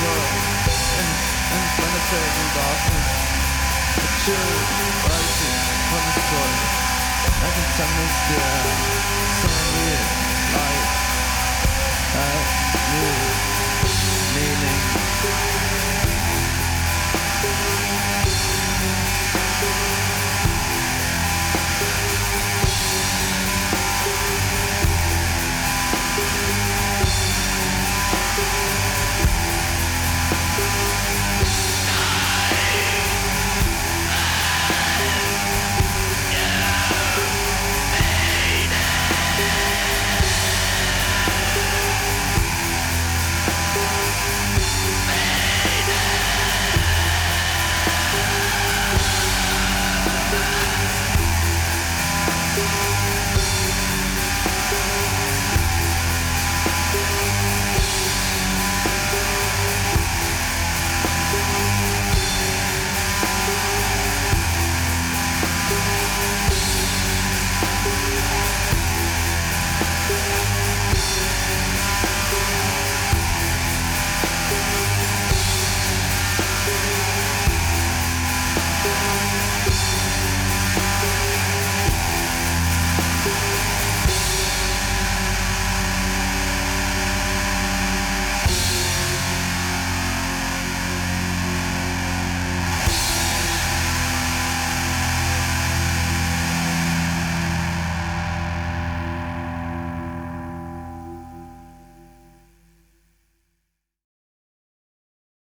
world and, and planetary darkness. The chill rising from the soil. I can sun is there, some weird light. I knew.